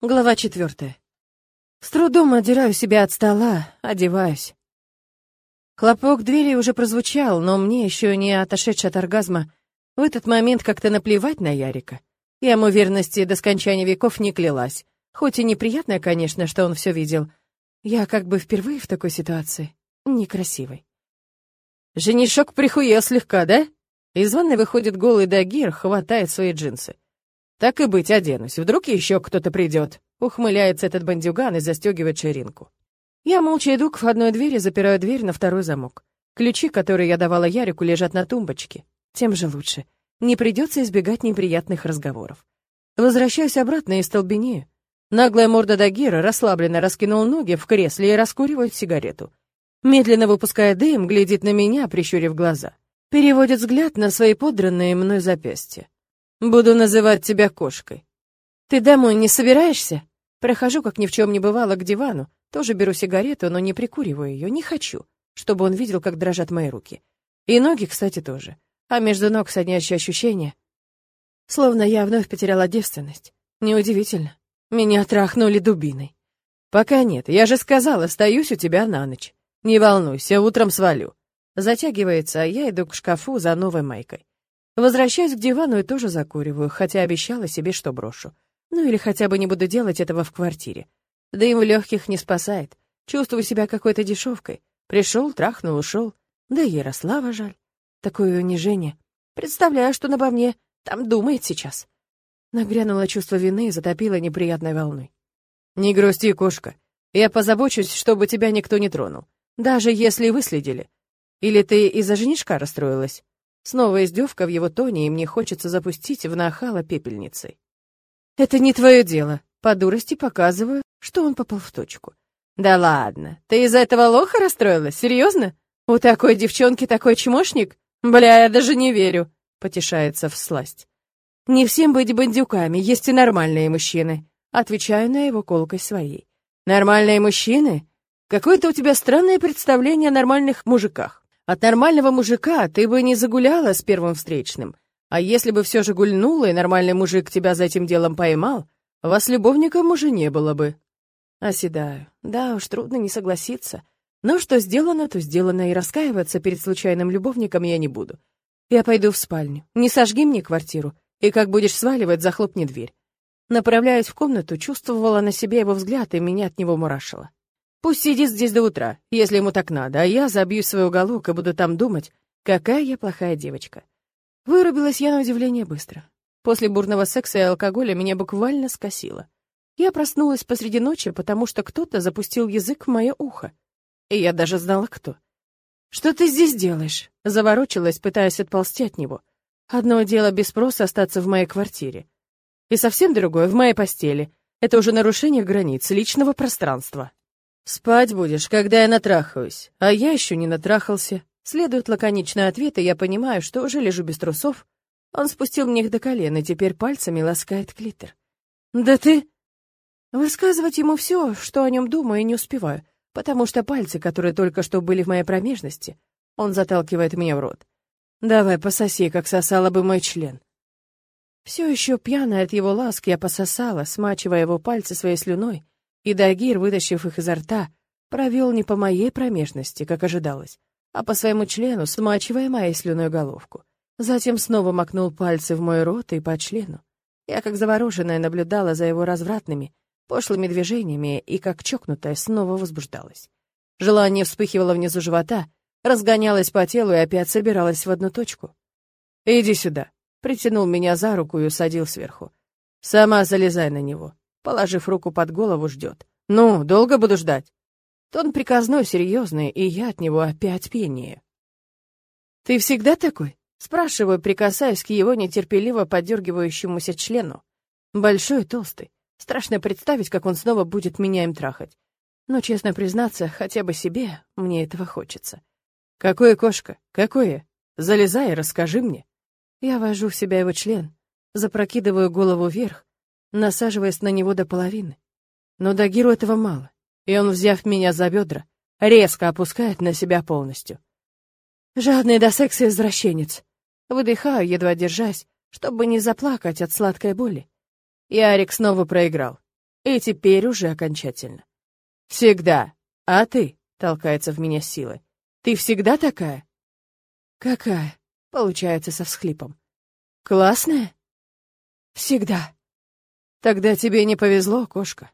Глава четвертая. С трудом отдираю себя от стола, одеваюсь. Хлопок двери уже прозвучал, но мне еще не отошедший от оргазма в этот момент как-то наплевать на Ярика. Я ему верности до скончания веков не клялась. Хоть и неприятно, конечно, что он все видел. Я как бы впервые в такой ситуации. Некрасивой. Женишок прихуел слегка, да? Из ванной выходит голый Дагир, хватает свои джинсы. Так и быть, оденусь. Вдруг еще кто-то придет. Ухмыляется этот бандюган и застегивает ширинку. Я молча иду к входной двери, запираю дверь на второй замок. Ключи, которые я давала Ярику, лежат на тумбочке. Тем же лучше. Не придется избегать неприятных разговоров. Возвращаюсь обратно и столбенею. Наглая морда Дагира расслабленно раскинул ноги в кресле и раскуривает сигарету. Медленно выпуская дым, глядит на меня, прищурив глаза. Переводит взгляд на свои подранные мной запястья. Буду называть тебя кошкой. Ты домой не собираешься? Прохожу, как ни в чем не бывало, к дивану. Тоже беру сигарету, но не прикуриваю ее, не хочу, чтобы он видел, как дрожат мои руки. И ноги, кстати, тоже. А между ног соднящее ощущение. Словно я вновь потеряла девственность. Неудивительно. Меня трахнули дубиной. Пока нет, я же сказала, остаюсь у тебя на ночь. Не волнуйся, утром свалю. Затягивается, а я иду к шкафу за новой майкой. Возвращаюсь к дивану и тоже закуриваю, хотя обещала себе, что брошу. Ну или хотя бы не буду делать этого в квартире. Да им легких не спасает. Чувствую себя какой-то дешевкой. Пришел, трахнул, ушел. Да и Ярослава жаль. Такое унижение. Представляю, что обо мне там думает сейчас. Нагрянуло чувство вины и затопило неприятной волной. «Не грусти, кошка. Я позабочусь, чтобы тебя никто не тронул. Даже если выследили. Или ты из-за женишка расстроилась? Снова издевка в его тоне, и мне хочется запустить в нахала пепельницей. «Это не твое дело», — по дурости показываю, что он попал в точку. «Да ладно, ты из-за этого лоха расстроилась? Серьезно? У такой девчонки такой чмошник? Бля, я даже не верю», — потешается в сласть. «Не всем быть бандюками, есть и нормальные мужчины», — отвечаю на его колкой своей. «Нормальные мужчины? Какое-то у тебя странное представление о нормальных мужиках. От нормального мужика ты бы не загуляла с первым встречным. А если бы все же гульнула, и нормальный мужик тебя за этим делом поймал, вас любовником уже не было бы. Оседаю. Да уж, трудно не согласиться. Но что сделано, то сделано, и раскаиваться перед случайным любовником я не буду. Я пойду в спальню. Не сожги мне квартиру, и как будешь сваливать, захлопни дверь. Направляясь в комнату, чувствовала на себе его взгляд, и меня от него мурашило. Пусть сидит здесь до утра, если ему так надо, а я забью свой уголок и буду там думать, какая я плохая девочка. Вырубилась я на удивление быстро. После бурного секса и алкоголя меня буквально скосило. Я проснулась посреди ночи, потому что кто-то запустил язык в мое ухо. И я даже знала, кто. «Что ты здесь делаешь?» Заворочилась, пытаясь отползти от него. Одно дело без спроса остаться в моей квартире. И совсем другое — в моей постели. Это уже нарушение границ личного пространства. «Спать будешь, когда я натрахаюсь, а я еще не натрахался». Следует лаконичный ответ, и я понимаю, что уже лежу без трусов. Он спустил мне их до колена, и теперь пальцами ласкает клитор. «Да ты...» Высказывать ему все, что о нем думаю, не успеваю, потому что пальцы, которые только что были в моей промежности, он заталкивает меня в рот. «Давай, пососи, как сосала бы мой член». Все еще пьяная от его ласк, я пососала, смачивая его пальцы своей слюной, и Дагир, вытащив их изо рта, провел не по моей промежности, как ожидалось, а по своему члену, смачивая моей слюной головку. Затем снова макнул пальцы в мой рот и по члену. Я, как завороженная, наблюдала за его развратными, пошлыми движениями и, как чокнутая, снова возбуждалась. Желание вспыхивало внизу живота, разгонялось по телу и опять собиралось в одну точку. «Иди сюда», — притянул меня за руку и усадил сверху. «Сама залезай на него положив руку под голову, ждет. «Ну, долго буду ждать?» Тон приказной, серьезный, и я от него опять пенее. «Ты всегда такой?» Спрашиваю, прикасаясь к его нетерпеливо подергивающемуся члену. Большой и толстый. Страшно представить, как он снова будет меня им трахать. Но, честно признаться, хотя бы себе мне этого хочется. «Какое кошка? Какое? Залезай и расскажи мне». Я вожу в себя его член, запрокидываю голову вверх, насаживаясь на него до половины. Но Дагиру этого мало, и он, взяв меня за бедра, резко опускает на себя полностью. Жадный до секса извращенец. Выдыхаю, едва держась, чтобы не заплакать от сладкой боли. И Арик снова проиграл. И теперь уже окончательно. Всегда. А ты? Толкается в меня силой. Ты всегда такая? Какая? Получается со всхлипом. Классная? Всегда. Тогда тебе не повезло, кошка.